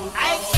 I